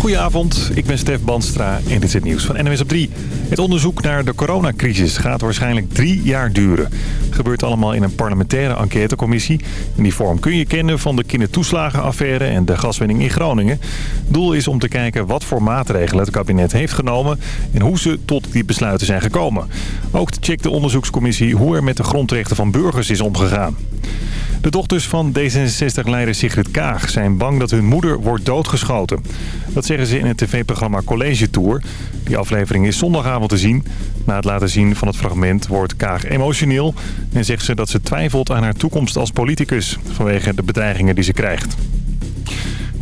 Goedenavond, ik ben Stef Banstra en dit is het nieuws van NWS op 3. Het onderzoek naar de coronacrisis gaat waarschijnlijk drie jaar duren. Gebeurt allemaal in een parlementaire enquêtecommissie. In die vorm kun je kennen van de kindertoeslagenaffaire en de gaswinning in Groningen. Doel is om te kijken wat voor maatregelen het kabinet heeft genomen... en hoe ze tot die besluiten zijn gekomen. Ook checkt de onderzoekscommissie hoe er met de grondrechten van burgers is omgegaan. De dochters van D66-leider Sigrid Kaag zijn bang dat hun moeder wordt doodgeschoten. Dat zeggen ze in het tv-programma College Tour. Die aflevering is zondagavond te zien. Na het laten zien van het fragment wordt Kaag emotioneel... en zegt ze dat ze twijfelt aan haar toekomst als politicus... vanwege de bedreigingen die ze krijgt.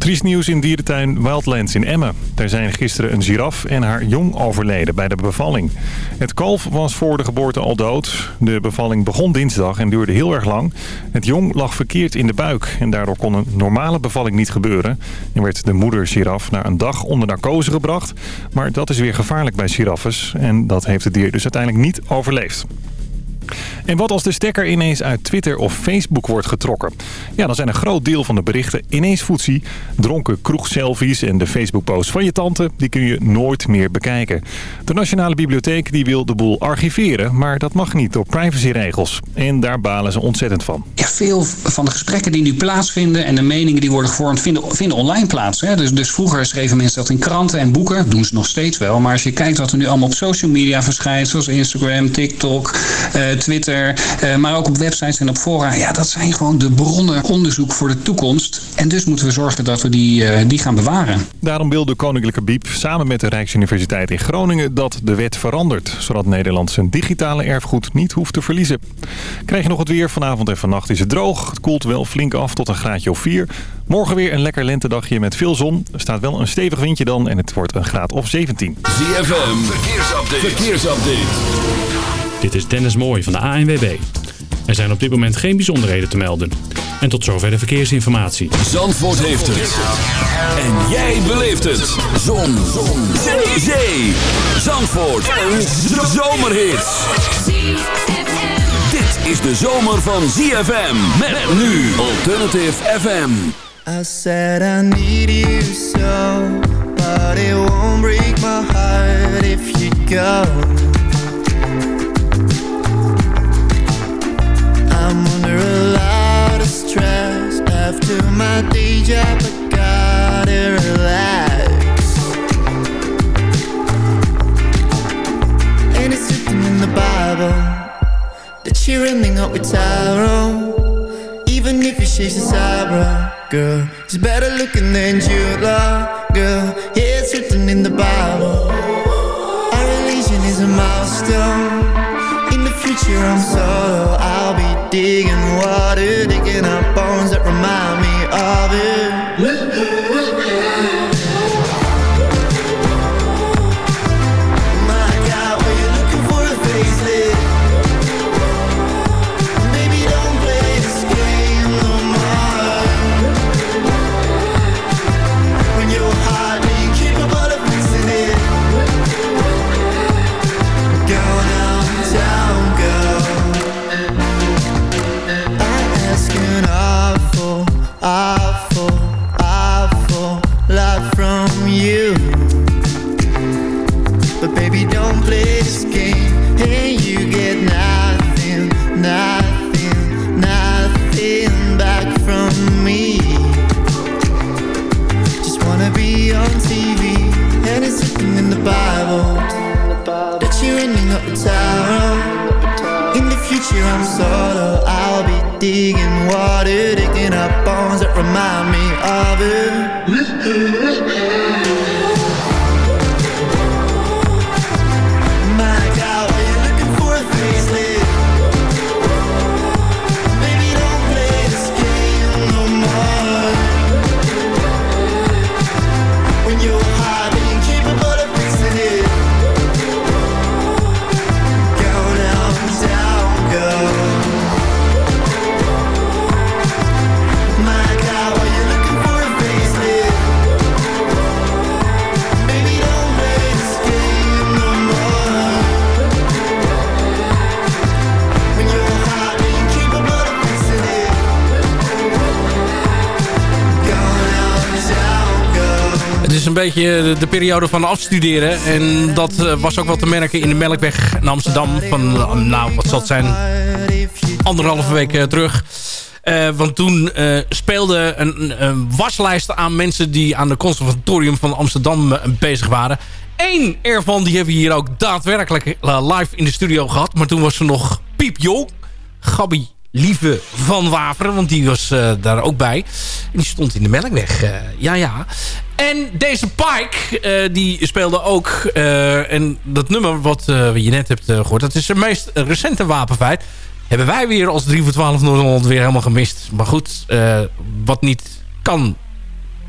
Triest nieuws in dierentuin Wildlands in Emmen. Daar zijn gisteren een giraf en haar jong overleden bij de bevalling. Het kalf was voor de geboorte al dood. De bevalling begon dinsdag en duurde heel erg lang. Het jong lag verkeerd in de buik en daardoor kon een normale bevalling niet gebeuren. En werd de moeder giraf na een dag onder narcose gebracht. Maar dat is weer gevaarlijk bij giraffes en dat heeft het dier dus uiteindelijk niet overleefd. En wat als de stekker ineens uit Twitter of Facebook wordt getrokken? Ja, dan zijn een groot deel van de berichten ineens voetsie. Dronken kroegselfies en de Facebook-post van je tante, die kun je nooit meer bekijken. De Nationale Bibliotheek die wil de boel archiveren, maar dat mag niet door privacyregels. En daar balen ze ontzettend van. Ja, veel van de gesprekken die nu plaatsvinden en de meningen die worden gevormd vinden, online plaats. Hè? Dus, dus vroeger schreven mensen dat in kranten en boeken, doen ze nog steeds wel. Maar als je kijkt wat er nu allemaal op social media verschijnt, zoals Instagram, TikTok, uh, Twitter, uh, maar ook op websites en op fora. Ja, dat zijn gewoon de bronnen onderzoek voor de toekomst. En dus moeten we zorgen dat we die, uh, die gaan bewaren. Daarom wil de Koninklijke Biep samen met de Rijksuniversiteit in Groningen dat de wet verandert. Zodat Nederland zijn digitale erfgoed niet hoeft te verliezen. Krijg je nog het weer? Vanavond en vannacht is het droog. Het koelt wel flink af tot een graadje of 4. Morgen weer een lekker lentedagje met veel zon. Er staat wel een stevig windje dan en het wordt een graad of 17. ZFM, verkeersupdate. verkeersupdate. Dit is Dennis Mooij van de ANWB. Er zijn op dit moment geen bijzonderheden te melden. En tot zover de verkeersinformatie. Zandvoort heeft het. En jij beleeft het. Zon. Zon. Zee. Zee. Zandvoort. Een zomerhit. Dit is de zomer van ZFM. Met nu Alternative FM. I said I need you so. But it won't break my heart if you go. My day job. I gotta relax. And it's in the Bible that you're ending up with Tyrone. Even if you chase his eyebrow, girl, he's better looking than Jude girl. Yeah, it's written in the Bible. Our religion is a milestone. In the future, I'm solo. I'll be digging water, digging up bones that remind me of it. You. De periode van afstuderen. En dat eh, was ook wel te merken in de Melkweg in Amsterdam. Van, eh, nou, wat zal zijn? Anderhalve week eh, terug. Uh, want toen uh, speelde een, een, waslijst aan mensen die aan het conservatorium van Amsterdam bezig waren. Eén ervan die hebben we hier ook daadwerkelijk live in de studio gehad. Maar toen was ze nog piepjong. Gabby Lieve van Waveren, want die was daar ook bij. En die stond in de Melkweg. ja, ja. En deze Pike, die speelde ook... en dat nummer wat je net hebt gehoord... dat is het meest recente wapenfeit hebben wij weer als 3 voor 12 Noord-Holland weer helemaal gemist. Maar goed, wat niet kan,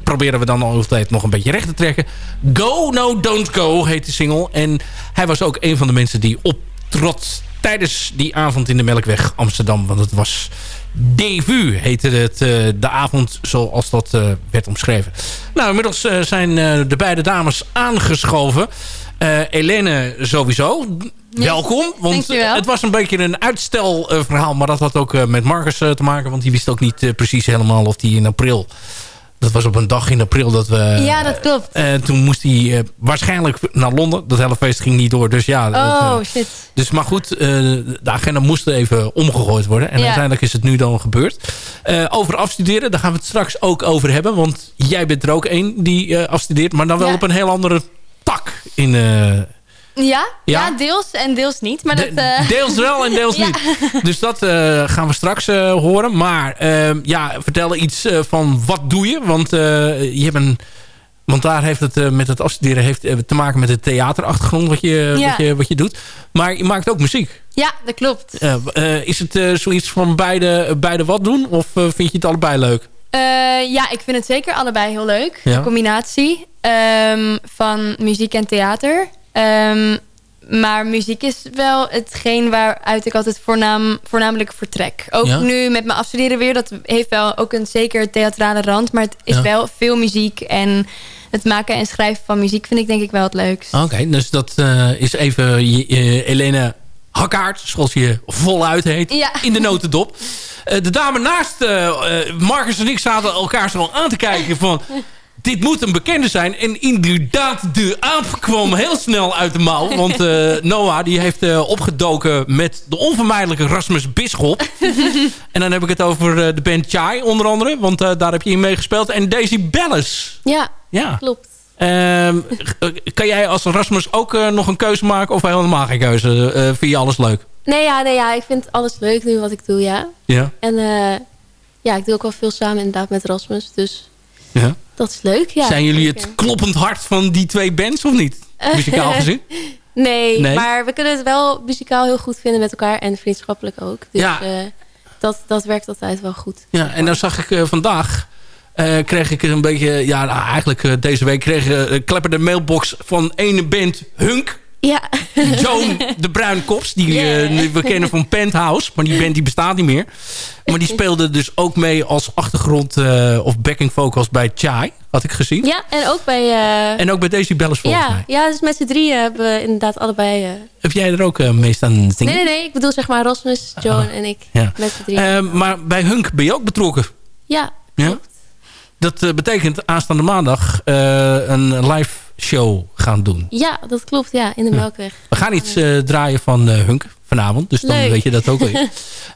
proberen we dan altijd nog een beetje recht te trekken. Go, No, Don't Go heet de single. En hij was ook een van de mensen die optrad tijdens die avond in de Melkweg Amsterdam. Want het was Devu heette het uh, de avond zoals dat uh, werd omschreven. Nou, inmiddels zijn de beide dames aangeschoven. Elene sowieso. Welkom, want het was een beetje een uitstelverhaal. maar dat had ook met Marcus te maken. Want die wist ook niet precies helemaal of die in april... Dat was op een dag in april dat we... Ja, dat klopt. Uh, toen moest hij uh, waarschijnlijk naar Londen. Dat hele feest ging niet door. Dus ja. Oh, uh, shit. Dus maar goed, de agenda moest even omgegooid worden. En ja. uiteindelijk is het nu dan gebeurd. over afstuderen, daar gaan we het straks ook over hebben. Want jij bent er ook een die afstudeert. Maar dan wel ja. op een heel andere tak in... Ja, ja, ja? deels en deels niet. Maar dat, uh... Deels wel en deels niet. Dus dat uh, gaan we straks uh, horen. Maar ehm, ja, vertel iets van wat doe je? Want je hebt een... Want daar heeft het met het afstuderen heeft, te maken met de theaterachtergrond wat je, ja. wat, je, wat je doet. Maar je maakt ook muziek. Ja, dat klopt. is het zoiets van beide, beide wat doen? Of vind je het allebei leuk? ja, ik vind het zeker allebei heel leuk. De combinatie um, van muziek en theater. Um, maar muziek is wel hetgeen waaruit ik altijd voornaam, voornamelijk vertrek. Ook ja? nu met mijn afstuderen weer. Dat heeft wel ook een zeker theatrale rand. Maar het is ja. wel veel muziek. En het maken en schrijven van muziek vind ik denk ik wel het leukst. Oké, okay, dus dat uh, is even uh, Helene Hakkaard. Zoals je voluit heet. Ja. In de notendop. Uh, de dame naast Marcus en ik zaten elkaar zo aan te kijken van dit moet een bekende zijn. En inderdaad, de aap kwam heel snel uit de mouw. Want uh, Noah die heeft uh, opgedoken met de onvermijdelijke Rasmus Bisschop. en dan heb ik het over uh, de band Chai onder andere. Want daar heb je in meegespeeld. En Daisy Bellis. Ja, ja. klopt. Ehm, kan jij als Rasmus ook nog een keuze maken? Of helemaal geen keuze? vind je alles leuk? Nee ja, nee, ja, ik vind alles leuk nu wat ik doe, ja. Ja. En ja, ik doe ook wel veel samen inderdaad met Rasmus. Dus ja. Dat is leuk, ja. Zijn jullie het kloppend hart van die twee bands of niet? Muzikaal gezien? nee, nee, maar we kunnen het wel muzikaal heel goed vinden met elkaar. En vriendschappelijk ook. Dus ja. uh, dat, dat werkt altijd wel goed. Ja, en dan zag ik uh, vandaag... Uh, kreeg ik een beetje... Ja, nou, eigenlijk deze week kreeg ik klepper de mailbox van ene band Hunk. Ja. Joan de Bruinkops, die yeah. uh, we kennen van Penthouse. Maar die band die bestaat niet meer. Maar die speelde dus ook mee als achtergrond uh, of backing vocals bij Chai. Had ik gezien. Ja, en ook bij... Uh... En ook bij Daisy Bellis volgens ja, mij. Ja, dus met z'n drieën hebben we inderdaad allebei... Heb jij er ook mee staan zingen? Nee, nee, nee. Ik bedoel zeg maar Rosmus, Joan ah, en ik. Ja. Met z'n drieën. maar bij Hunk ben je ook betrokken? Ja, ja? Dat betekent aanstaande maandag een live show gaan doen. Ja, dat klopt. Ja, in de Melkweg. We gaan iets uh, draaien van uh, Hunk vanavond. Dus dan Leuk. weet je dat ook weer.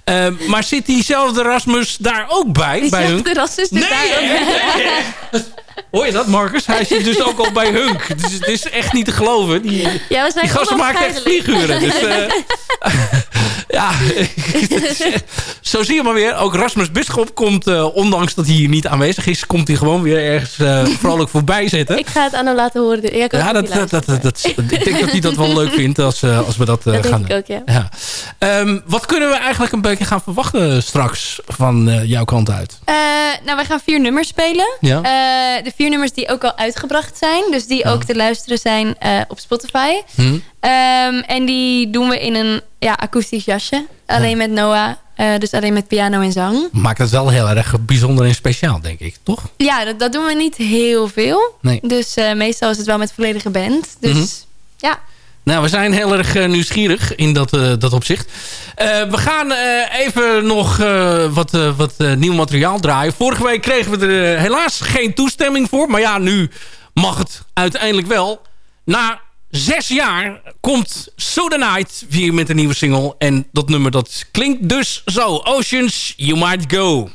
uh, maar zit diezelfde Rasmus daar ook bij? Diezelfde bij? Rasmus nee, nee. Hoor je dat, Marcus? Hij zit dus ook al bij Hunk. Dus het is echt niet te geloven. Die, ja, we zijn die gasten maken echt vlieguren. Dus, ja, zo zie je maar weer. Ook Rasmus Bisschop komt, uh, ondanks dat hij hier niet aanwezig is... komt hij gewoon weer ergens uh, vrolijk voorbij zitten. Ik ga het aan hem laten horen. Ja, ja dat, dat, dat, dat, ik denk dat hij dat wel leuk vindt als, uh, als we dat, dat gaan doen. Ook, ja. ja. Um, wat kunnen we eigenlijk een beetje gaan verwachten straks van jouw kant uit? nou, wij gaan vier nummers spelen. Ja. De vier nummers die ook al uitgebracht zijn. Dus die ook te luisteren zijn op Spotify. Hm. Um, en die doen we in een ja, akoestisch jasje. Alleen ja. met Noah. Uh, dus alleen met piano en zang. Maakt het wel heel erg bijzonder en speciaal, denk ik, toch? Ja, dat, dat doen we niet heel veel. Nee. Dus uh, meestal is het wel met volledige band. Dus mm -hmm. ja. Nou, we zijn heel erg uh, nieuwsgierig in dat, uh, dat opzicht. Uh, we gaan even nog wat, wat nieuw materiaal draaien. Vorige week kregen we er helaas geen toestemming voor. Maar ja, nu mag het uiteindelijk wel. Na zes jaar komt So The Night weer met een nieuwe single. En dat nummer dat klinkt dus zo. Oceans, You Might Go.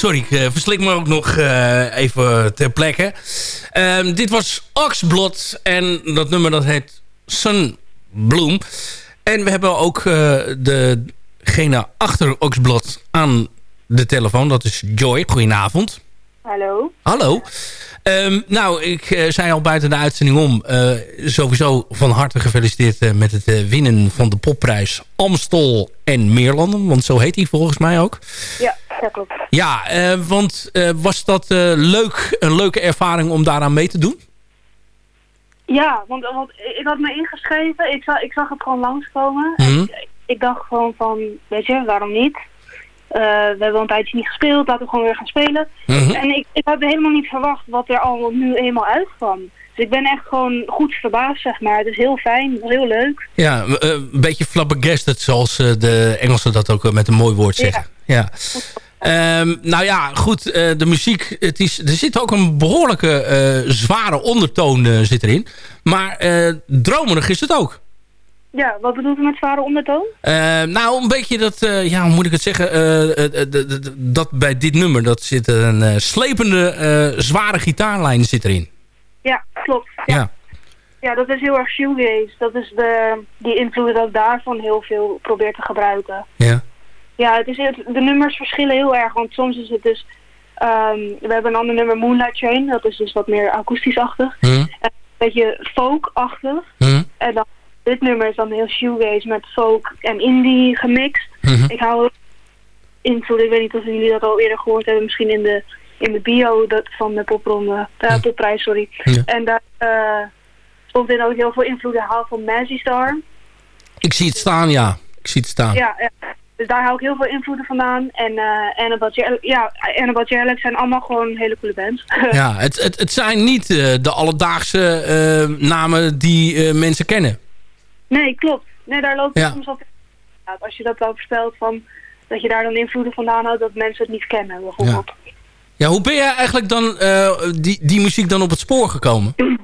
Sorry, ik uh, verslik me ook nog uh, even ter plekke. Um, dit was Oxblot en dat nummer dat heet Sunbloom. En we hebben ook uh, degene achter Oxblot aan de telefoon. Dat is Joy. Goedenavond. Hallo. Hallo. Um, nou, ik uh, zei al buiten de uitzending om... Uh, sowieso van harte gefeliciteerd uh, met het winnen van de popprijs Amstel en Meerlanden. Want zo heet hij volgens mij ook. Ja, dat klopt. Ja, want was dat leuk, een leuke ervaring om daaraan mee te doen? Ja, want, want ik had me ingeschreven. Ik zag, ik zag het gewoon langskomen. Mm -hmm. ik, ik dacht gewoon van, weet je, waarom niet? Uh, we hebben een tijdje niet gespeeld, laten we gewoon weer gaan spelen. -hmm. En ik, ik had helemaal niet verwacht wat er allemaal nu eenmaal uitkwam. Dus ik ben echt gewoon goed verbaasd, zeg maar. Het is heel fijn, heel leuk. Ja, uh, een beetje flabbergasted, zoals uh, de Engelsen dat ook met een mooi woord zeggen. Ja. ja. Um, nou ja, goed, de muziek, het is, er zit ook een behoorlijke zware ondertoon zit erin. Maar dromerig is het ook. Ja, wat bedoelt u met zware ondertoon? Uh, nou, een beetje dat, uh, ja, hoe moet ik het zeggen, uh, dat bij dit nummer, dat zit een slepende, zware gitaarlijn zit erin. Ja, klopt. Ja. ja. ja dat is heel erg shoegaze. Dat is de, die invloed dat ik daarvan heel veel probeer te gebruiken. Ja. Ja, het is, de nummers verschillen heel erg, want soms is het dus, um, we hebben een ander nummer, Moonlight Train, dat is dus wat meer akoestisch-achtig. Mm. Een beetje folk-achtig. Mm. En dan dit nummer is dan heel shoegaze met folk en indie gemixt. Mm -hmm. Ik hou invloed, ik weet niet of jullie dat al eerder gehoord hebben, misschien in de, in de bio dat, van de popronde, uh, popprijs, sorry. Ja. En daar uh, stond in ook heel veel invloeden haal van Magic Star. Ik zie het staan, ja. Ik zie het staan. Ja, ja. Dus daar haal ik heel veel invloeden vandaan. En uh, Annabelle, ja, Annabelle Jarlack zijn allemaal gewoon hele coole bands. ja, het, het, het zijn niet uh, de alledaagse namen die mensen kennen. Nee, klopt. Nee, daar loopt Ja. soms altijd uit. Als je dat dan vertelt van dat je daar dan invloeden vandaan houdt dat mensen het niet kennen, bijvoorbeeld. Ja, hoe ben jij eigenlijk dan uh, die, die muziek dan op het spoor gekomen?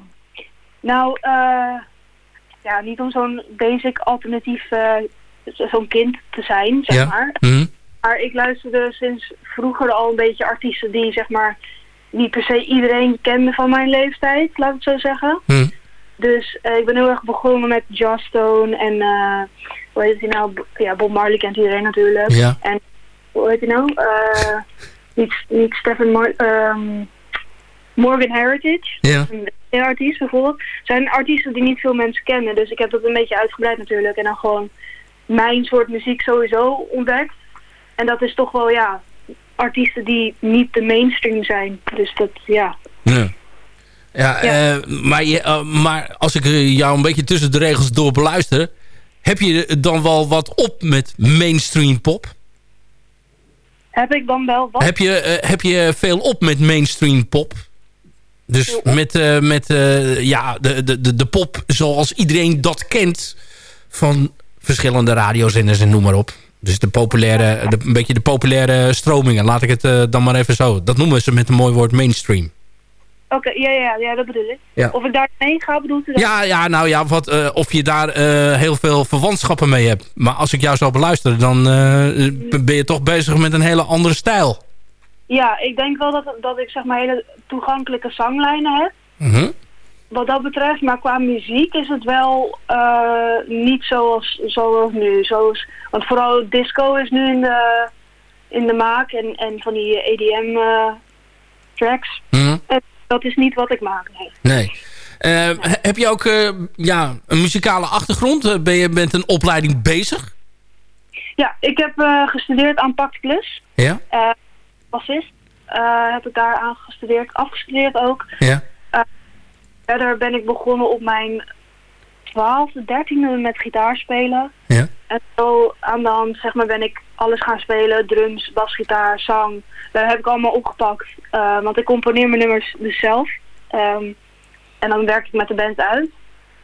Nou, uh, ja, niet om zo'n basic alternatief, uh, zo'n kind te zijn, zeg Ja. maar. Mhm. Maar ik luisterde sinds vroeger al een beetje artiesten die, zeg maar, niet per se iedereen kende van mijn leeftijd, laat ik het zo zeggen. Mhm. Dus eh, ik ben heel erg begonnen met Stone en, eh hoe heet hij nou? Ja, Bob Marley kent iedereen natuurlijk. Ja. En, hoe heet hij nou? Eh niet, niet Stephen Mar ehm, Morgan Heritage. Ja. Een artiest bijvoorbeeld. zijn artiesten die niet veel mensen kennen. Dus ik heb dat een beetje uitgebreid natuurlijk. En dan gewoon mijn soort muziek sowieso ontdekt. En dat is toch wel, ja, artiesten die niet de mainstream zijn. Dus dat, ja. Ja. Ja, Ja. eh, maar, je, eh, maar als ik eh, jou een beetje tussen de regels door beluister... heb je dan wel wat op met mainstream pop? Heb ik dan wel wat? Heb je, heb je veel op met mainstream pop? Dus met, met ja, de, de, de, pop zoals iedereen dat kent... van verschillende radiozenders en noem maar op. Dus de populaire, de, een beetje de populaire stromingen. Laat ik het dan maar even zo. Dat noemen ze met een mooi woord mainstream. Oké, ja, ja, ja, dat bedoel ik. Ja. Of ik daarmee ga, bedoelt u dat? Ja, ja nou ja, wat, eh, of je daar eh, heel veel verwantschappen mee hebt. Maar als ik jou zou beluisteren, dan eh, ben je toch bezig met een hele andere stijl. Ja, ik denk wel dat, dat ik zeg maar hele toegankelijke zanglijnen heb. Mhm. Wat dat betreft, maar qua muziek is het wel niet zoals, zoals nu. Zoals, want vooral disco is nu in de, in de maak en, en van die EDM tracks. Mhm. En dat is niet wat ik maak, nee. Nee. Eh, he- heb je ook eh, ja, een muzikale achtergrond? Eh, ben je met een opleiding bezig? Ja, ik heb gestudeerd aan Pacticus, Ja? eh bassist. Heb ik daar aan gestudeerd, afgestudeerd ook. Ja. Verder ben ik begonnen op mijn 12e, 13e met gitaar spelen. Ja. En zo aan de hand zeg maar, ben ik alles gaan spelen. Drums, basgitaar, zang. Dat heb ik allemaal opgepakt. Eh, want ik componeer mijn nummers dus zelf. Ehm, en dan werk ik met de band uit.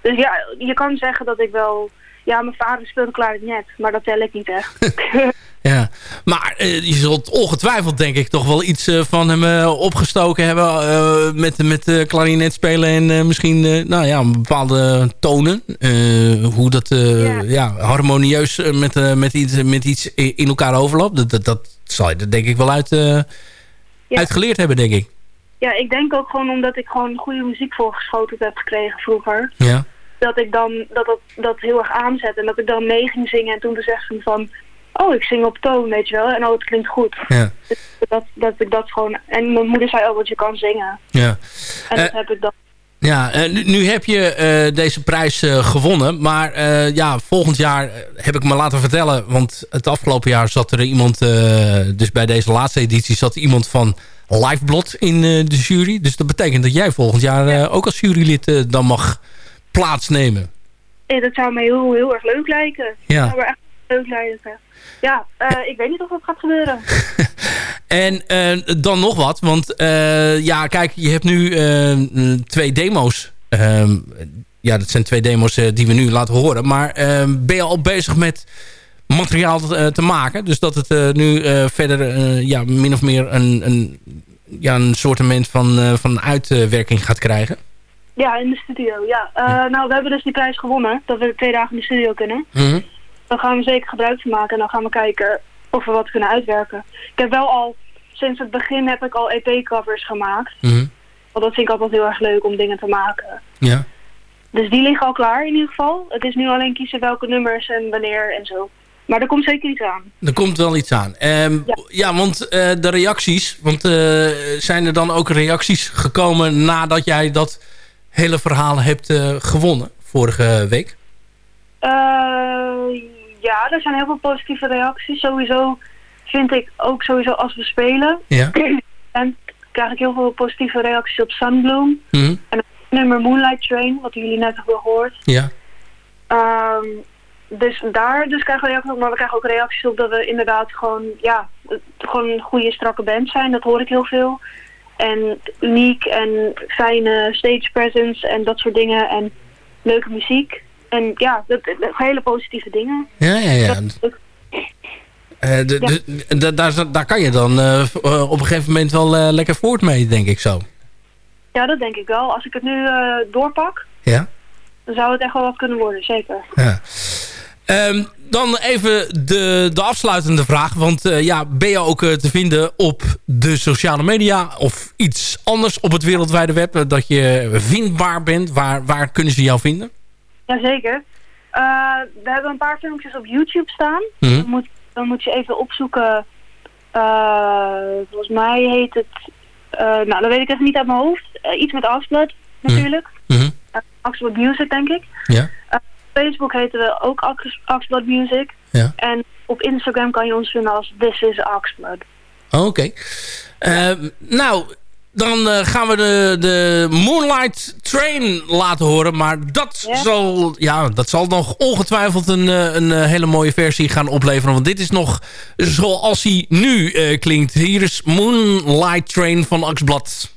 Dus ja, je kan zeggen dat ik wel... Ja, mijn vader speelde klarinet, maar dat tel ik niet echt. Ja, maar je zult ongetwijfeld denk ik toch wel iets van hem opgestoken hebben met, met klarinet spelen en misschien nou ja, bepaalde tonen. hoe dat ja. harmonieus met, met, iets, met iets in elkaar overloopt. Dat, dat, dat zal je er denk ik wel uit, ja. uitgeleerd hebben, denk ik. Ja, ik denk ook gewoon omdat ik gewoon goede muziek voorgeschoten heb gekregen vroeger. Ja. Dat ik dan dat, dat, dat heel erg aanzet. En dat ik dan mee ging zingen en toen besefte van... Oh, ik zing op toon, weet je wel. En oh, het klinkt goed. Ja. Dus dat, dat ik dat gewoon... En mijn moeder zei ook, dat je kan zingen. Ja. En dat uh, heb ik dan... Ja, uh, nu, nu, heb je uh, deze prijs gewonnen. Maar ja, volgend jaar heb ik me laten vertellen... want het afgelopen jaar zat er iemand... dus bij deze laatste editie zat iemand van Lifeblot in de jury. Dus dat betekent dat jij volgend jaar ook als jurylid dan mag plaatsnemen. Ja, dat zou mij heel, heel erg leuk lijken. Ja. Dat zou me echt leuk lijken. Ja, uh, ik weet niet of dat gaat gebeuren. en uh, dan nog wat, want uh, ja, kijk, je hebt nu twee demo's. Ehm, ja, dat zijn twee demo's die we nu laten horen. Maar ehm, ben je al bezig met materiaal te maken? Dus dat het nu verder ja, min of meer een, een, ja, een soortement van, van uitwerking gaat krijgen? Ja, in de studio, ja. Uh, nou, we hebben dus die prijs gewonnen, dat we twee dagen in de studio kunnen. Mm Dan gaan we zeker gebruik van maken en dan gaan we kijken of we wat kunnen uitwerken. Ik heb wel al, sinds het begin heb ik al EP-covers gemaakt. Mm Want dat vind ik altijd heel erg leuk om dingen te maken. Ja. Dus die liggen al klaar in ieder geval. Het is nu alleen kiezen welke nummers en wanneer en zo. Maar er komt zeker iets aan. Er komt wel iets aan. Um, ja. ja. want uh, de reacties. Want uh, zijn er dan ook reacties gekomen nadat jij dat hele verhaal hebt uh, gewonnen vorige week? Ja, er zijn heel veel positieve reacties. Sowieso vind ik ook sowieso als we spelen. Ja. en krijg ik heel veel positieve reacties op Sunbloom. Mm -hmm. En op nummer Moonlight Train, wat jullie net hebben gehoord. Ja. Um, dus daar dus krijgen we reacties op. Maar we krijgen ook reacties op dat we inderdaad gewoon, ja, gewoon een goede strakke band zijn. Dat hoor ik heel veel en uniek en fijne stage presence en dat soort dingen en leuke muziek. En ja, dat, dat hele positieve dingen. Ja, ja, ja. Uh, ja. De, daar, daar kan je dan uh, op een gegeven moment wel uh, lekker voort mee, denk ik zo. Ja, dat denk ik wel. Als ik het nu doorpak, ja. dan zou het echt wel wat kunnen worden, zeker. Ja. Um, dan even de, de afsluitende vraag. Want ja, ben je ook te vinden op de sociale media of iets anders op het wereldwijde web? Dat je vindbaar bent. Waar, waar kunnen ze jou vinden? Jazeker. we hebben een paar filmpjes op YouTube staan. Mm -hmm. dan, moet, dan moet je even opzoeken. volgens mij heet het... nou, dan weet ik even niet uit mijn hoofd. iets met Oxblood natuurlijk. Mm -hmm. Music, denk ik. Ja. Facebook heten we ook Oxblood Music. Ja. En op Instagram kan je ons vinden als This is Oxblood. Oké. Okay. Uh, nou, dan uh, gaan we de, de Moonlight Train laten horen. Maar dat, Ja. zal, ja, dat zal nog ongetwijfeld een, uh, een uh, hele mooie versie gaan opleveren. Want dit is nog zoals hij nu klinkt. Hier is Moonlight Train van Oxblad.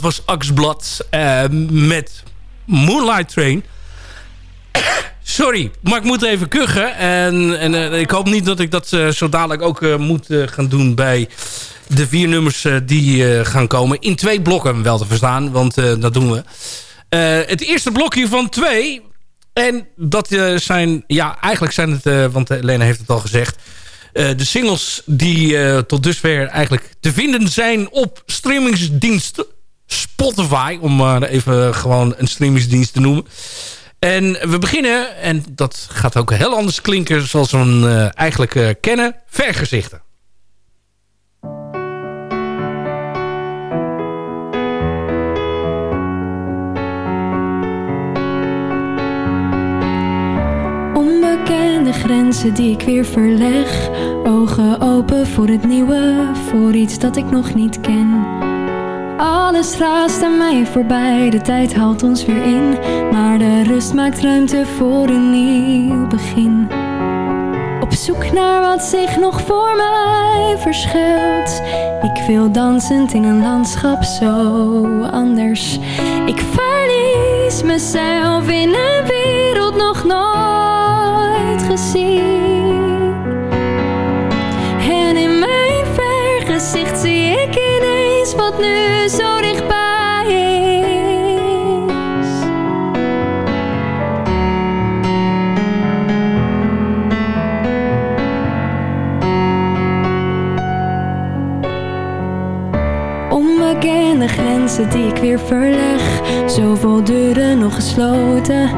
Dat was Axblad eh, met Moonlight Train. Sorry, maar ik moet even kuchen. En, en eh, ik hoop niet dat ik dat eh, zo dadelijk ook moet gaan doen bij de vier nummers die gaan komen. In twee blokken wel te verstaan, want dat doen we. Het eerste blokje van twee. En dat zijn, ja, eigenlijk zijn het, want Lena heeft het al gezegd... de singles die tot dusver eigenlijk te vinden zijn op streamingsdienst Spotify. Om maar even gewoon een streamingsdienst te noemen. En we beginnen, en dat gaat ook heel anders klinken zoals we hem eh, eigenlijk eh, kennen, vergezichten. Onbekende grenzen die ik weer verleg. Ogen open voor het nieuwe, voor iets dat ik nog niet ken. Alles raast aan mij voorbij, de tijd haalt ons weer in. Maar de rust maakt ruimte voor een nieuw begin. Op zoek naar wat zich nog voor mij verschuilt. Ik wil dansend in een landschap zo anders. Ik verlies mezelf in een wereld nog nooit ineens wat nu zo dichtbij is. Onbekende grenzen die ik weer verleg. Zoveel deuren nog gesloten,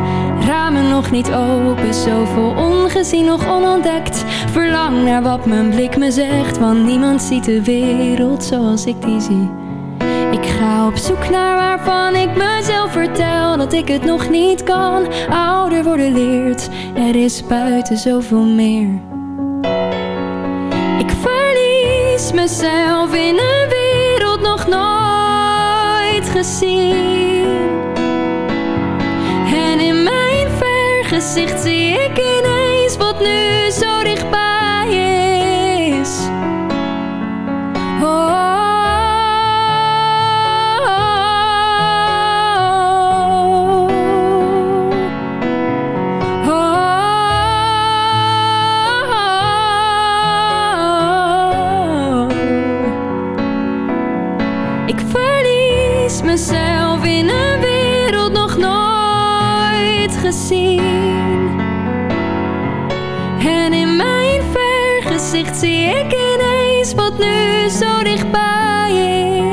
ramen nog niet open. Zoveel ongezien nog onontdekt. Verlang naar wat mijn blik me zegt, want niemand ziet de wereld zoals ik die zie. Ik ga op zoek naar waarvan ik mezelf vertel dat ik het nog niet kan. Ouder worden leert, er is buiten zoveel meer. Ik verlies mezelf in een wereld nog nooit gezien. Vergezicht zie ik ineens ik ineens wat nu zo dichtbij is.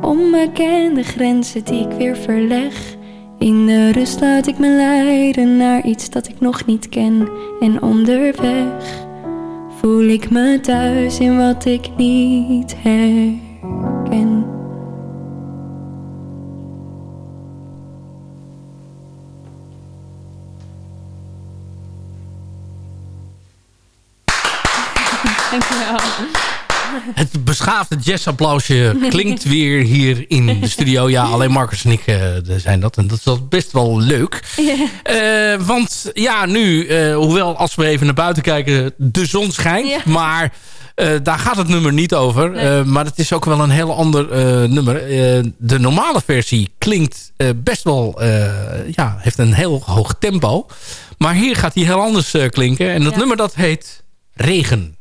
Onbekende grenzen die ik weer verleg. In de rust laat ik me leiden naar iets dat ik nog niet ken. En onderweg voel ik me thuis in wat ik niet herken. Het beschaafde jazzapplausje klinkt weer hier in de studio. Ja, alleen Marcus en ik uh, zijn dat. En dat is best wel leuk. Yeah. want ja, nu, hoewel als we even naar buiten kijken, de zon schijnt. Maar daar gaat het nummer niet over. Nee. maar het is ook wel een heel ander nummer. de normale versie klinkt best wel... ja, heeft een heel hoog tempo. Maar hier gaat hij heel anders klinken. En dat nummer dat heet Regen.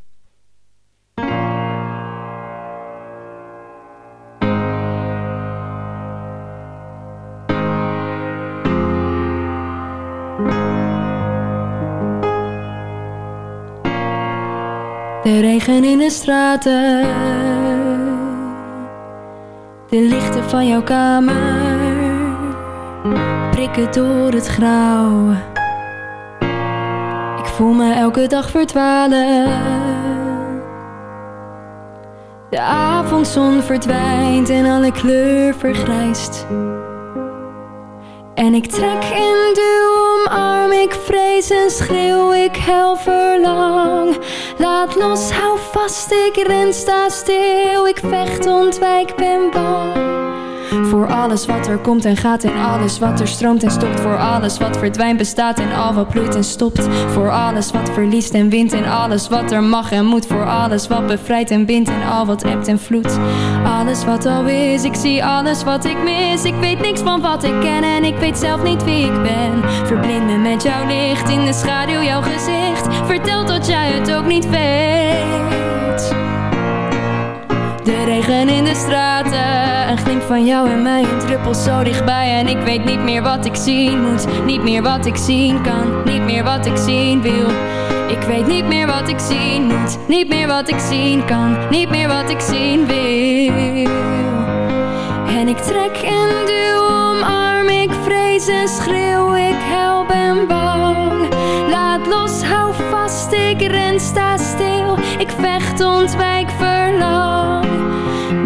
In de straten. De lichten van jouw kamer. Prikken door het grauw. Ik voel me elke dag verdwalen. De avondzon verdwijnt en alle kleur vergrijst. En ik trek en duw, omarm ik, vrees en schreeuw ik, hel verlang. Laat los, hou vast, ik ren, sta stil, ik vecht, ontwijk, ben bang. Voor alles wat er komt en gaat en alles wat er stroomt en stopt. Voor alles wat verdwijnt, bestaat en al wat bloeit en stopt. Voor alles wat verliest en wint en alles wat er mag en moet. Voor alles wat bevrijdt en bindt en al wat ebt en vloedt. Alles wat al is, ik zie alles wat ik mis. Ik weet niks van wat ik ken en ik weet zelf niet wie ik ben. Verblind me met jouw licht in de schaduw, jouw gezicht. Vertel dat jij het ook niet weet. De regen in de straten, een glimp van jou en mij, een druppel zo dichtbij. En ik weet niet meer wat ik zien moet, niet meer wat ik zien kan, niet meer wat ik zien wil. Ik weet niet meer wat ik zien moet, niet meer wat ik zien kan, niet meer wat ik zien wil. En ik trek en duw, omarm ik, vrees en schreeuw ik, help en bang. Laat los, hou vast, ik ren, sta stil, ik vecht, ontwijk, verlang.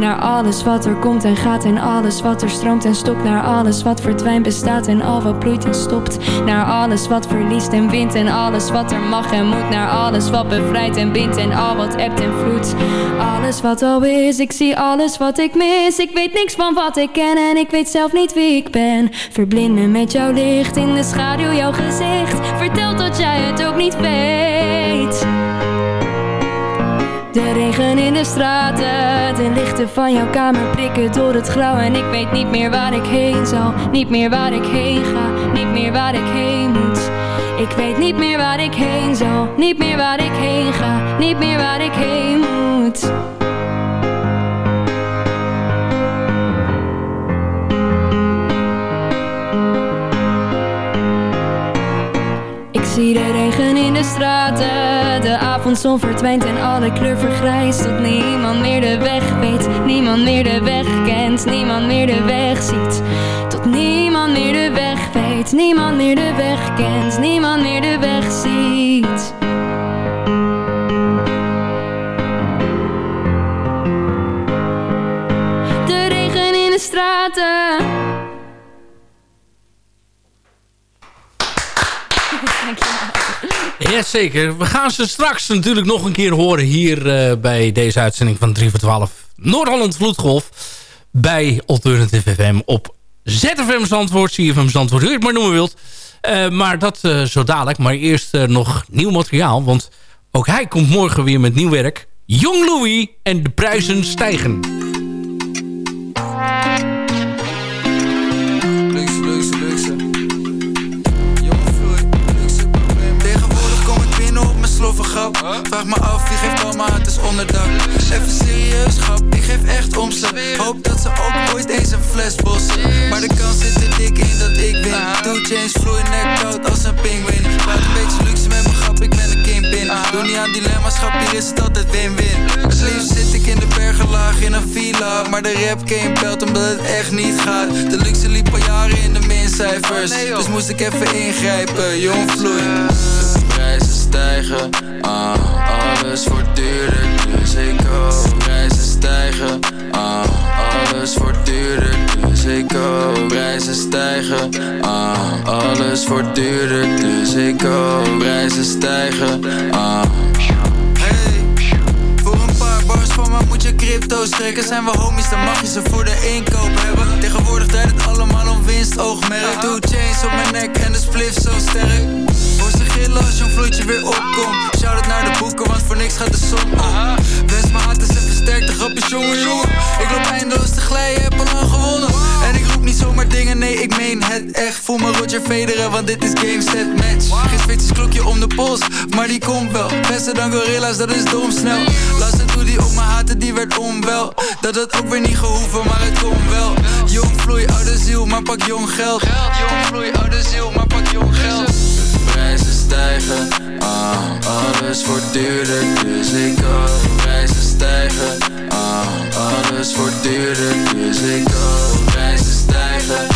Naar alles wat er komt en gaat en alles wat er stroomt en stopt. Naar alles wat verdwijnt, bestaat en al wat bloeit en stopt. Naar alles wat verliest en wint en alles wat er mag en moet. Naar alles wat bevrijdt en bindt en al wat ebt en vloedt. Alles wat al is, ik zie alles wat ik mis. Ik weet niks van wat ik ken en ik weet zelf niet wie ik ben. Verblind me met jouw licht in de schaduw, jouw gezicht. Vertel dat jij het ook niet weet. De regen in de straten, de lichten van jouw kamer prikken door het grauw. En ik weet niet meer waar ik heen zal, niet meer waar ik heen ga, niet meer waar ik heen moet. Ik weet niet meer waar ik heen zal, niet meer waar ik heen ga, niet meer waar ik heen moet zie de regen in de straten. De avondzon verdwijnt en alle kleur vergrijst. Tot niemand meer de weg weet Niemand meer de weg kent Niemand meer de weg ziet. Tot niemand meer de weg weet Niemand meer de weg kent Niemand meer de weg ziet Jazeker. We gaan ze straks natuurlijk nog een keer horen hier uh, bij deze uitzending van 3 voor 12 Noord-Holland Vloedgolf bij Alternative FM op ZFM Zandvoort, CFM Zandvoort, hoe je het maar noemen wilt. Uh, maar dat uh, zo dadelijk. Maar eerst nog nieuw materiaal, want ook hij komt morgen weer met nieuw werk. Jong Louis en de prijzen stijgen. Vraag me af, wie geeft al het is onderdak? Even serieus grap, ik geef echt omslag. Hoop dat ze ook ooit eens een fles bossen Maar de kans zit er dik in dat ik win. Two chains vloeien nek koud als een pinguïn. Praat een beetje luxe met mijn grap, ik ben een kingpin Doe niet aan dilemma's, grap, hier is het altijd win-win. Het liefst zit ik in de bergen laag in een villa. Maar de rap game belt omdat het echt niet gaat. De luxe liep al jaren in de mincijfers. Dus moest ik even ingrijpen, jong vloei Ah, alles wordt duurder, dus ik ook. Prijzen stijgen. Ah, alles wordt duurder, dus ik ook. Prijzen stijgen. Ah, alles wordt duurder, dus ik ook. Prijzen stijgen. Ah. Hey, voor een paar bars van me moet je crypto steken. Zijn we homies, dan mag je ze voor de inkoop hebben. Tegenwoordig draait het allemaal om winst, oogmerk. Doe chains op mijn nek en de spliff zo sterk. Hoor ze gillen als jong vloeitje weer opkomt. Shout het naar de boeken, want voor niks gaat de som om Wens mijn hart is een versterkte grap is jongen jongen. Ik loop eindeloos te glijden, heb al lang gewonnen. En ik roep niet zomaar dingen, nee ik meen het echt. Voel me Roger Federer, want dit is game set match. Geen Zweedse klokje om de pols, maar die komt wel. Bester dan gorilla's, dat is dom snel. Laatste toe die op mijn haatte, die werd onwel. Dat had ook weer niet gehoeven, maar het komt wel. Jong vloei, oude ziel, maar pak jong geld Jong vloei, oude ziel, maar pak jong geld prijzen stijgen. Ah, Alles wordt duurder, dus ik ook Prijzen stijgen. Ah, Alles wordt duurder, dus ik ook Prijzen stijgen.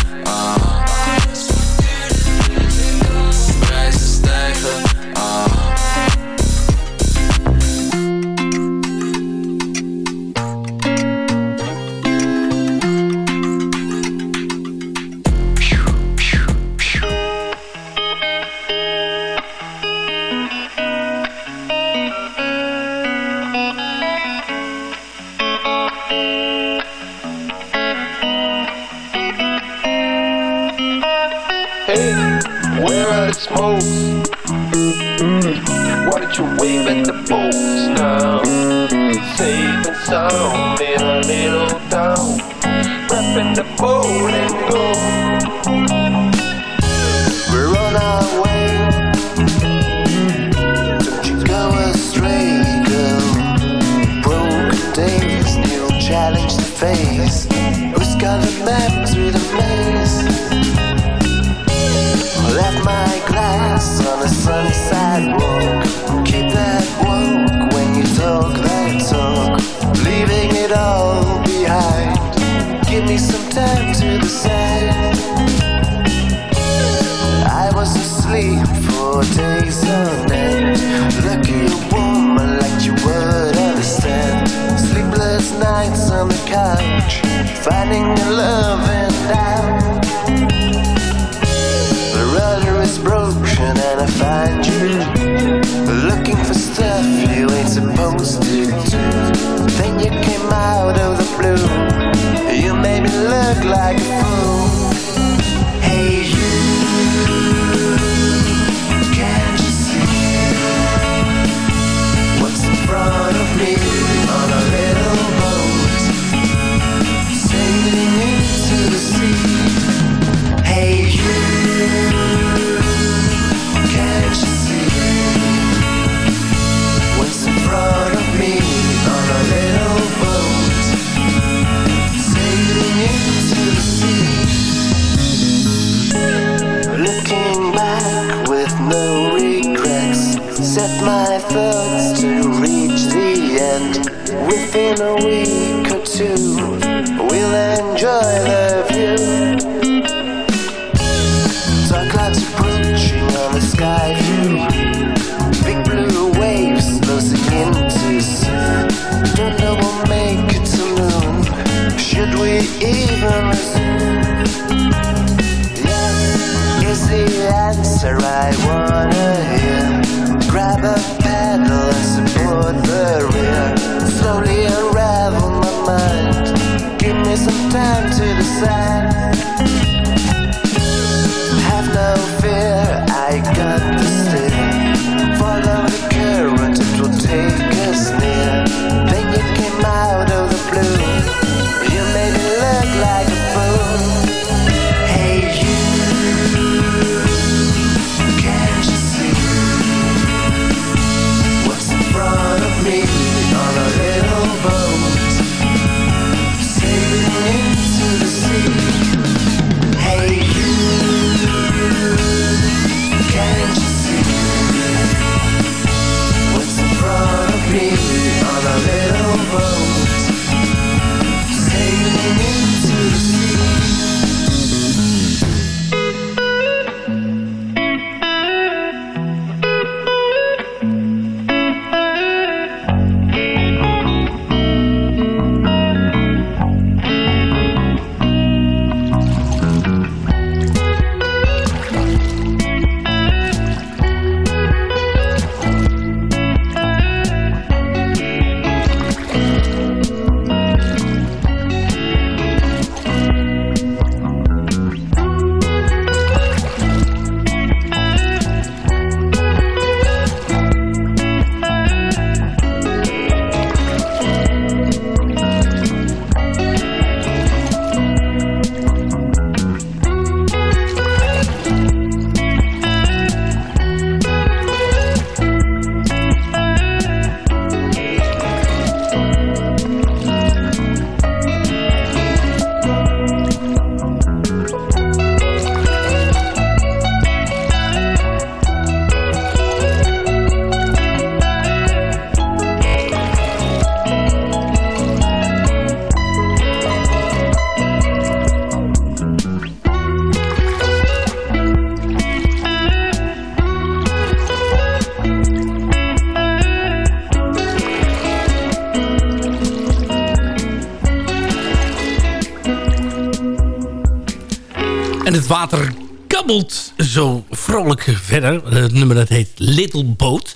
Kabbelt zo vrolijk verder. Het nummer dat heet Little Boat.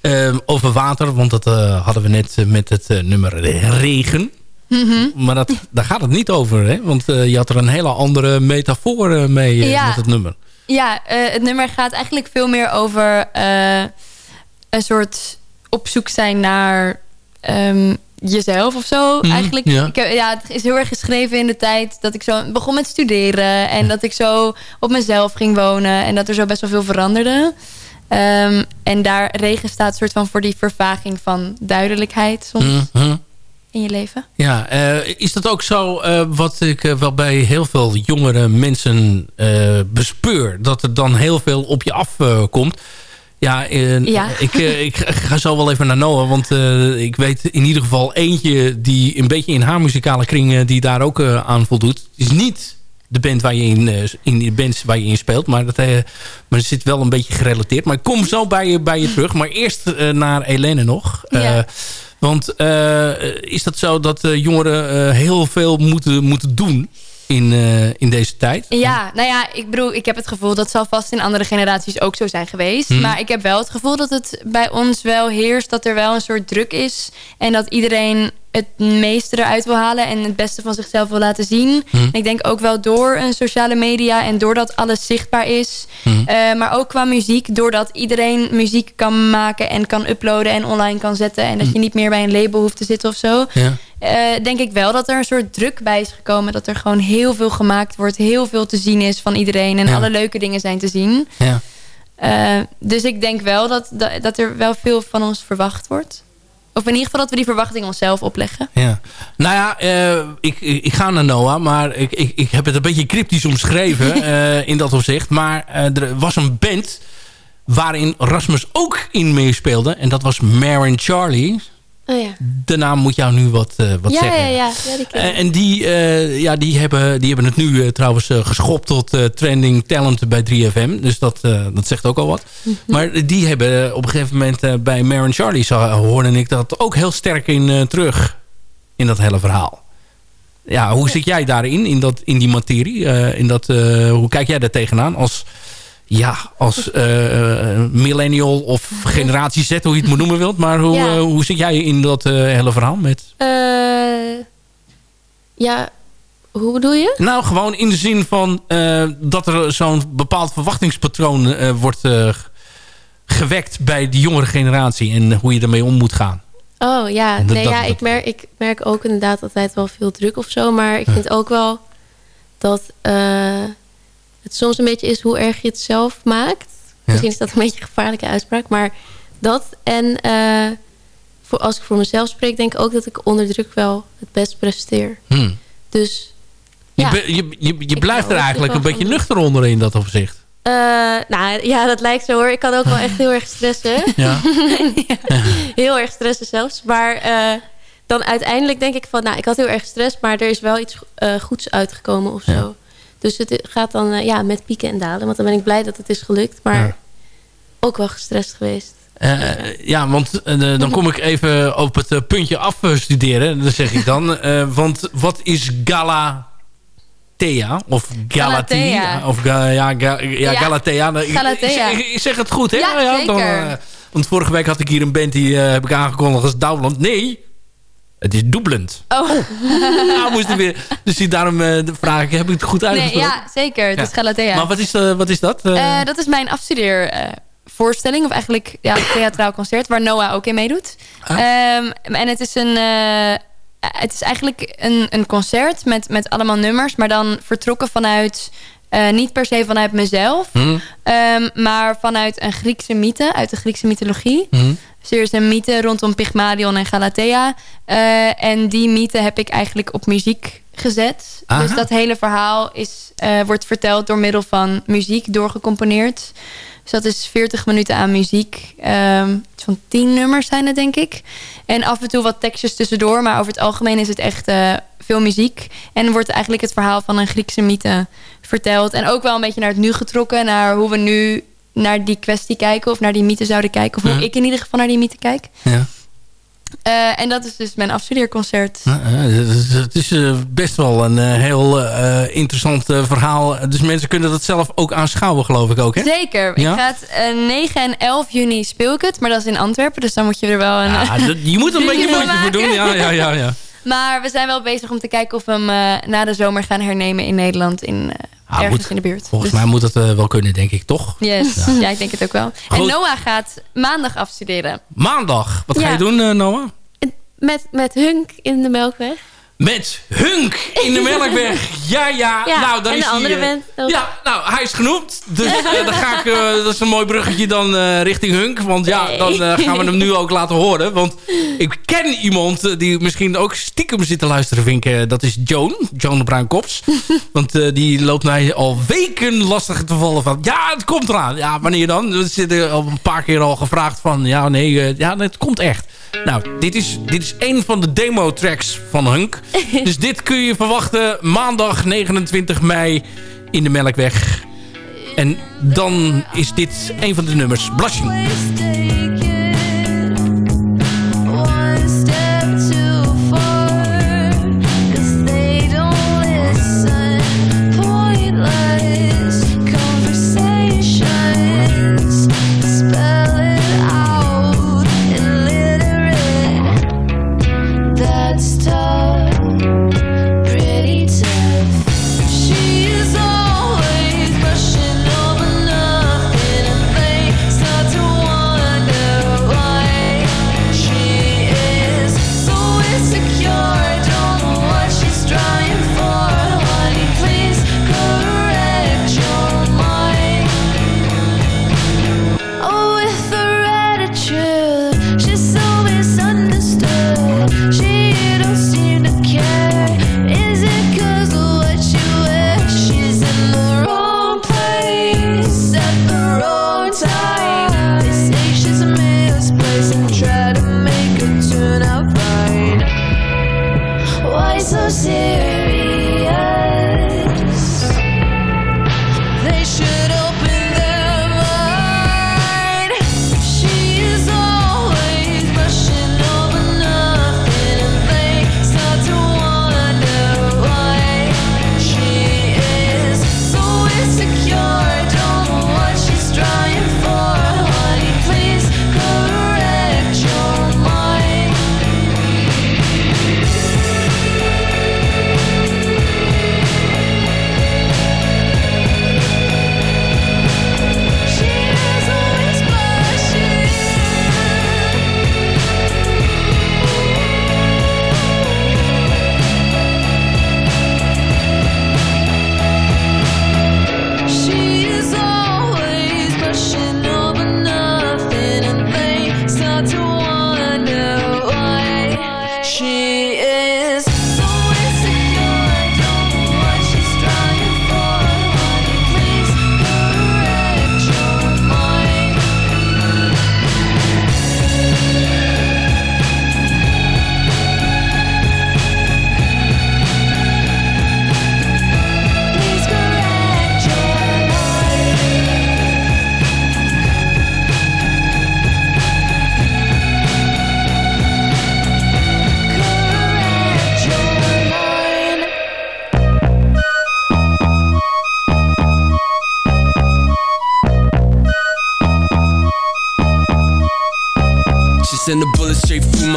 Ehm, over water, want dat eh, hadden we net met het eh, nummer Regen. Mhm. Maar dat, daar gaat het niet over, hè? Want eh, je had er een hele andere metafoor eh, mee eh, Ja. met het nummer. Ja, eh, het nummer gaat eigenlijk veel meer over eh, een soort op zoek zijn naar ehm, jezelf of zo. Mhm, eigenlijk, ja. ik heb, ja, het is heel erg geschreven in de tijd dat ik zo begon met studeren. En dat ik zo op mezelf ging wonen. En dat er zo best wel veel veranderde. Ehm, en daar regen staat soort van voor die vervaging van duidelijkheid soms Mhm. in je leven. Ja, eh, is dat ook zo eh, wat ik eh, wel bij heel veel jongere mensen bespeur? Dat er dan heel veel op je afkomt. Ja, Ja. Ik, eh, ik ga zo wel even naar Noah. Want eh, ik weet in ieder geval eentje die een beetje in haar muzikale kring... eh, die daar ook eh, aan voldoet. Het is niet de band waar je in, in de bands waar je in speelt. Maar, dat, maar het zit wel een beetje gerelateerd. Maar ik kom zo bij je, bij je terug. Maar eerst naar Helene nog. Ja. want is dat zo dat jongeren heel veel moeten, moeten doen in, eh, in deze tijd? Ja, nou ja, ik bedoel, ik heb het gevoel dat zal vast in andere generaties ook zo zijn geweest. Hmm. Maar ik heb wel het gevoel dat het bij ons wel heerst, dat er wel een soort druk is. En dat iedereen het meeste eruit wil halen en het beste van zichzelf wil laten zien. En ik denk ook wel door een sociale media en doordat alles zichtbaar is. Hmm. Eh, maar ook qua muziek, doordat iedereen muziek kan maken en kan uploaden en online kan zetten. En dat je niet meer bij een label hoeft te zitten of zo. Ja. Eh, denk ik wel dat er een soort druk bij is gekomen. Dat er gewoon heel veel gemaakt wordt. Heel veel te zien is van iedereen. En Ja. alle leuke dingen zijn te zien. Ja. Eh, dus ik denk wel dat, dat, dat er wel veel van ons verwacht wordt. Of in ieder geval dat we die verwachting onszelf opleggen. Ja. Nou ja, eh, ik, ik ga naar Noah, maar ik, ik, ik heb het een beetje cryptisch omschreven eh, in dat opzicht. Maar eh, er was een band waarin Rasmus ook in meespeelde. En dat was Maren Charlie. Oh ja. De naam moet jou nu wat, eh, wat ja, zeggen. ja, ja, ja. die. Eh, en die, eh, ja, die, hebben, die hebben het nu trouwens geschopt tot trending talent bij 3FM. Dus dat, dat zegt ook al wat. Mhm. Maar die hebben op een gegeven moment bij Maren Charlie... Zo, hoorde ik dat ook heel sterk in terug. In dat hele verhaal. Ja, hoe zit jij daarin? In, dat, in die materie? In dat, hoe kijk jij daar tegenaan? Als, ja, als eh, eh, millennial of generatie Z, hoe je het moet noemen wilt. Maar hoe, Ja. eh, hoe zit jij in dat hele verhaal met... Ja, hoe bedoel je? Nou, gewoon in de zin van dat er zo'n bepaald verwachtingspatroon wordt gewekt bij die jongere generatie en hoe je ermee om moet gaan. Oh ja, Dat- nee, dat- ja dat- ik, merk, ik merk ook inderdaad altijd wel veel druk of zo. Maar ik vind ook wel dat het soms een beetje is hoe erg je het zelf maakt. Misschien is dat een beetje een gevaarlijke uitspraak. Maar dat en eh, voor, als ik voor mezelf spreek, denk ik ook dat ik onder druk wel het best presteer. Hmm. Dus Je, Ja. je, je, je blijft er eigenlijk een beetje nuchter onder in dat opzicht. eh, nou ja, dat lijkt zo hoor. Ik kan ook wel echt heel erg stressen. Ja. Ja, heel erg stressen zelfs. Maar eh, dan uiteindelijk denk ik van, nou, ik had heel erg gestrest, maar er is wel iets goeds uitgekomen of zo. Dus het gaat dan eh, ja, met pieken en dalen. Want dan ben ik blij dat het is gelukt. Maar Ja. ook wel gestrest geweest. Eh, ja, want eh, dan kom ik even op het eh, puntje afstuderen. Dat zeg ik dan. Eh, want wat is Galatea? Of Galatea? Galatea. Of ga, ja, ga- ja, Ja, Galatea. Nou, ik- Galatea. Ik, ik- ik zeg het goed, hè? Ja, dan, zeker. eh, want vorige week had ik hier een band die eh, heb ik aangekondigd als Douwland. Nee, het is Dublend. Oh. nou, moest ik weer. Dus die- daarom eh, vraag ik, heb ik het goed Nee, uitgesproken? ja, zeker. Het Ja. is Galatea. Maar wat is, eh, wat is dat? Eh, dat is mijn afstudeervoorstelling. of eigenlijk ja, een theatraal concert. Waar Noah ook in meedoet. Ah. Ehm, en het is een... het is eigenlijk een, een concert met, met allemaal nummers. Maar dan vertrokken vanuit... eh, niet per se vanuit mezelf. hm, ehm, maar vanuit een Griekse mythe. Uit de Griekse mythologie. hm. Dus er is een mythe rondom Pygmalion en Galatea. Eh, en die mythe heb ik eigenlijk op muziek gezet. Aha. Dus dat hele verhaal is, eh, wordt verteld door middel van muziek doorgecomponeerd. Dus dat is 40 minuten aan muziek. Ehm, iets van 10 nummers zijn het, denk ik. En af en toe wat tekstjes tussendoor. Maar over het algemeen is het echt eh, veel muziek. En wordt eigenlijk het verhaal van een Griekse mythe verteld. En ook wel een beetje naar het nu getrokken. Naar hoe we nu naar die kwestie kijken. Of naar die mythe zouden kijken. Of hoe ik in ieder geval naar die mythe kijk. Ja. Eh, en dat is dus mijn afstudeerconcert. Het is uh, best wel een uh, heel interessant verhaal. Dus mensen kunnen dat zelf ook aanschouwen, geloof ik ook, hè? Zeker. Ja? Ik ga het 9 en 11 juni speel ik het, maar dat is in Antwerpen. Dus dan moet je er wel een... Ja, je moet er een beetje moeite voor doen. Ja, ja, ja, ja. Maar we zijn wel bezig om te kijken of we hem na de zomer gaan hernemen in Nederland. In, ah, ergens moet, in de buurt. Volgens dus... mij moet dat wel kunnen, denk ik, toch? Yes. Ja. ja, ik denk het ook wel. Goed. En Noah gaat maandag afstuderen. Maandag? Wat ga je doen, Noah? Met, met Hunk in de Melkweg. Met Hunk in de Melkweg. Ja, ja. ja nou, dan en is de andere hij, band. Ja, nou, hij is genoemd. Dus uh, dan ga ik, uh, dat is een mooi bruggetje dan uh, richting Hunk. Want ja, dan gaan we hem nu ook laten horen. Want ik ken iemand die misschien ook stiekem zit te luisteren, vind ik. dat is Joan. Joan de Bruinkops. want die loopt mij al weken lastig te vallen van... Ja, het komt eraan. Ja, wanneer dan? We zitten al een paar keer al gevraagd van... Ja, nee, ja, het komt echt. Nou, dit is, dit is een van de demo-tracks van Hunk. dus dit kun je verwachten maandag 29 mei in de Melkweg. En dan is dit een van de nummers. Blushing.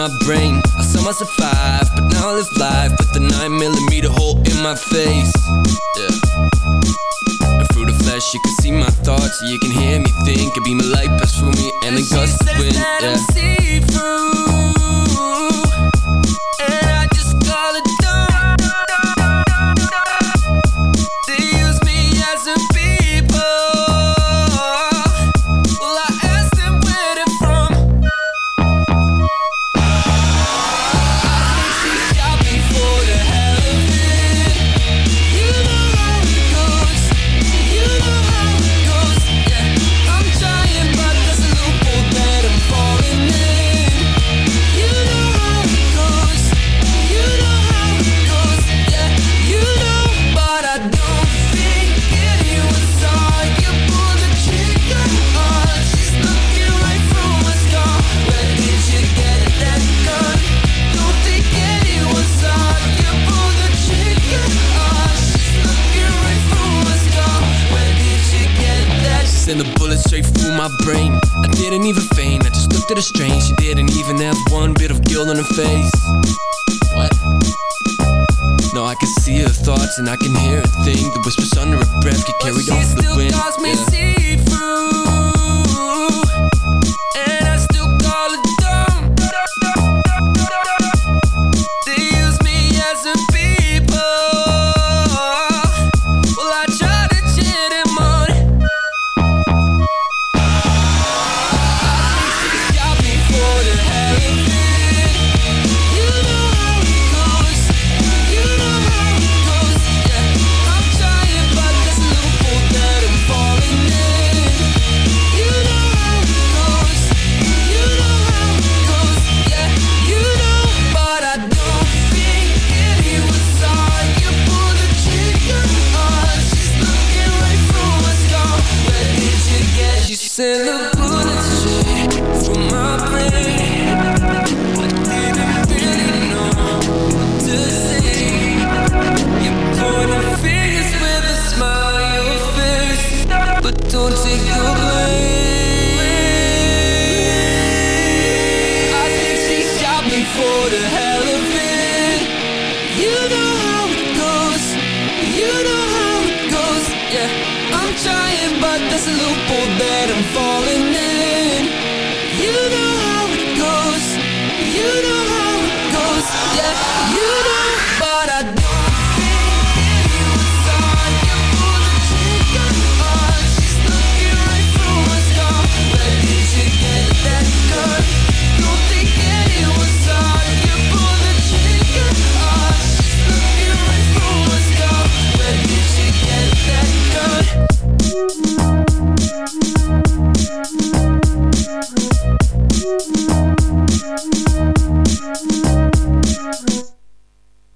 My brain. I saw myself five, but now I live life With the 9 millimeter hole in my face. Yeah. And through the flesh you can see my thoughts You can hear me think, a beam of light pass through me And, and a gust of wind, yeah. see through bullet straight through my brain. I didn't even feign, I just looked at her strange. She didn't even have one bit of guilt on her face. What? No, I can see her thoughts and I can hear her think. The whispers under her breath get carried off the wind. calls me Yeah. see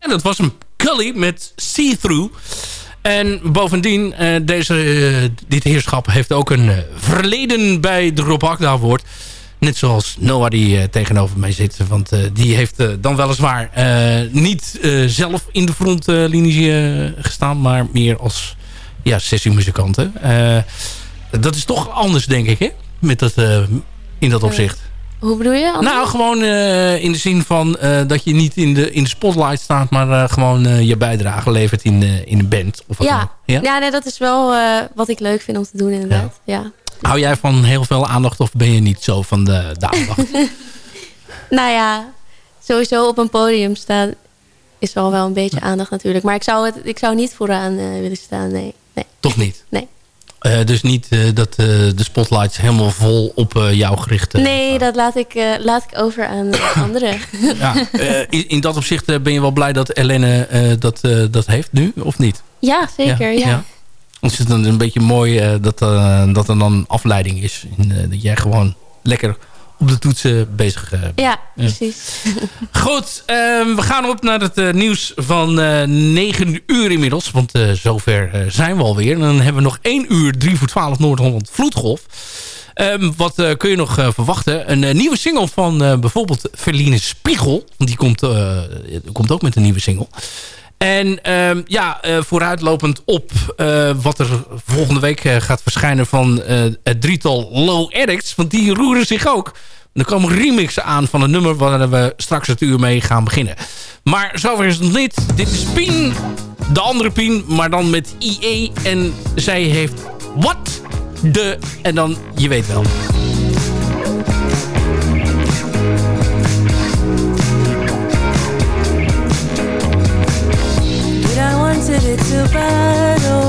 En dat was hem. Cully met See Through. En bovendien, eh, deze, eh, dit heerschap heeft ook een eh, verleden bij de Rob Akda Award. Net zoals Noah die tegenover mij zit. Want die heeft dan weliswaar niet zelf in de frontlinie gestaan. Maar meer als ja, sessiemuzikanten. Dat is toch anders denk ik hè? Met dat, in dat opzicht. Hoe bedoel je? Anders? Nou, gewoon eh, in de zin van eh, dat je niet in de, in de spotlight staat... maar eh, gewoon je bijdrage levert in, in een band. Of wat dan ja, ook. ja? ja? nee, dat is wel wat ik leuk vind om te doen inderdaad. Ja. Hou jij van heel veel aandacht of ben je niet zo van de, de aandacht? Nou ja, sowieso op een podium staan is al wel een beetje aandacht natuurlijk. Maar ik zou, het, ik zou niet vooraan willen staan, nee. nee. Toch niet? Nee. Eh, dus niet eh, dat eh, de spotlights helemaal vol op jou gericht zijn. Nee, dat laat ik, laat ik over aan anderen. Ja, in, in dat opzicht ben je wel blij dat Helene eh, dat, dat heeft nu, of niet? Ja, zeker. Ja. Want het is dan een beetje mooi dat, dat er dan afleiding is. En, dat jij gewoon lekker op de toetsen bezig eh, bent. Ja, precies. Goed, ehm, we gaan op naar het eh, nieuws van eh 9 uur inmiddels. Want eh, zover eh, zijn we alweer. En dan hebben we nog 1 uur 3 voor 12 Noord-Holland Vloedgolf. Ehm, wat eh, kun je nog eh, verwachten? Een eh, nieuwe single van eh, bijvoorbeeld Verline Spiegel. Die komt, eh, komt ook met een nieuwe single. En ehm, ja, eh, vooruitlopend op eh, wat er volgende week eh, gaat verschijnen van het drietal Low Addicts. Want die roeren zich ook. Er komen remixen aan van een nummer waar we straks het uur mee gaan beginnen. Maar zover is het niet. Dit is Pien, de andere Pien, maar dan met IE. En zij heeft wat de... En dan, je weet wel. it to battle.